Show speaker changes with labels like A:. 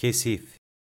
A: Kesif.